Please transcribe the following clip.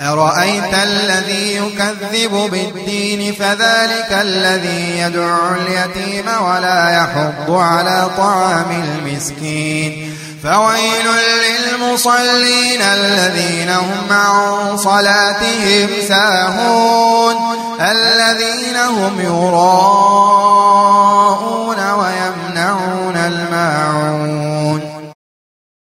أرأيت الذي يكذب بالدين فذلك الذي يدعو اليتيم ولا يحض على طعام المسكين فويل للمصلين الذين هم عن صلاتهم ساهون الذين هم يراءون ويمنعون الماعون.